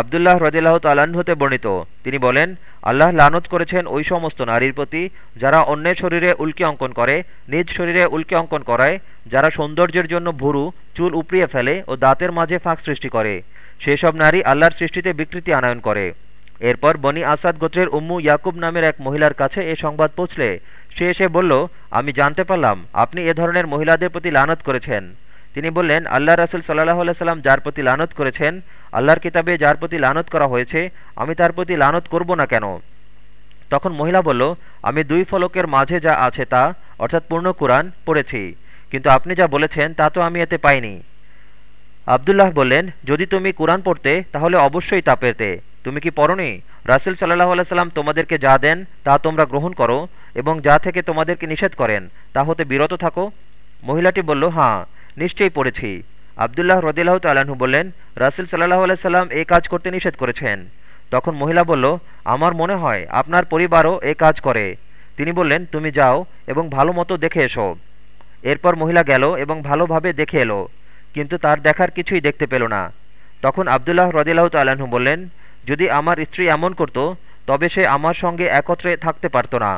আবদুল্লাহ রদিল্লাহ তাল্লাহ্ন হতে বর্ণিত। তিনি বলেন, আল্লাহ লানত করেছেন ওই সমস্ত নারীর প্রতি যারা অন্যের শরীরে উল্কি অঙ্কন করে, নিজ শরীরে উল্কি অঙ্কন করায়, যারা সৌন্দর্যের জন্য ভুরু, চুল উপড়িয়ে ফেলে ও দাঁতের মাঝে ফাঁক সৃষ্টি করে, সেসব নারী আল্লাহর সৃষ্টিতে বিকৃতি আনায়ন করে। এরপর বনি আসাদ গোত্রের উম্মু ইয়াকুব নামের এক মহিলার কাছে এ সংবাদ পৌঁছলে, সে এসে বলল, আমি জানতে পারলাম, আপনি এ ধরনের মহিলাদের প্রতি লানত করেছেন। তিনি বললেন, আল্লাহ রাসুল সাল্লাহ সাল্লাম যার প্রতি লানত করেছেন, আল্লাহর কিতাবে যার প্রতি লানত করা হয়েছে, আমি তার প্রতি লানত করব না কেন? তখন মহিলা বলল, আমি দুই ফলকের মাঝে যা আছে তা, অর্থাৎ পূর্ণ কোরআন, পড়েছি। কিন্তু আপনি যা বলেছেন, তা তো আমি এতে পাইনি। আবদুল্লাহ বললেন, যদি তুমি কোরআন পড়তে, তাহলে অবশ্যই তা পেতে। তুমি কি পড়নি? রাসুল সাল্লাহ সাল্লাম তোমাদেরকে যা দেন, তা তোমরা গ্রহণ করো এবং যা থেকে তোমাদেরকে নিষেধ করেন, তা হতে বিরত থাকো? মহিলাটি বলল হাঁ নিশ্চয়ই পড়েছি। আবদুল্লাহ রদিল্লাহ তাল্লাহ্ন বললেন, রাসুল সাল্লাহ সাল্লাম এই কাজ করতে নিষেধ করেছেন। তখন মহিলা বলল, আমার মনে হয় আপনার পরিবারও এ কাজ করে। তিনি বললেন, তুমি যাও এবং ভালো মতো দেখে এসো। এরপর মহিলা গেল এবং ভালোভাবে দেখে এলো, কিন্তু তার দেখার কিছুই দেখতে পেল না। তখন আবদুল্লাহ রদিল্লাহ তাল্লাহ্ন বললেন, যদি আমার স্ত্রী এমন করত, তবে সে আমার সঙ্গে একত্রে থাকতে পারত না।